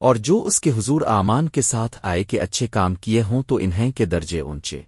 اور جو اس کے حضور آمان کے ساتھ آئے کہ اچھے کام کیے ہوں تو انہیں کے درجے اونچے۔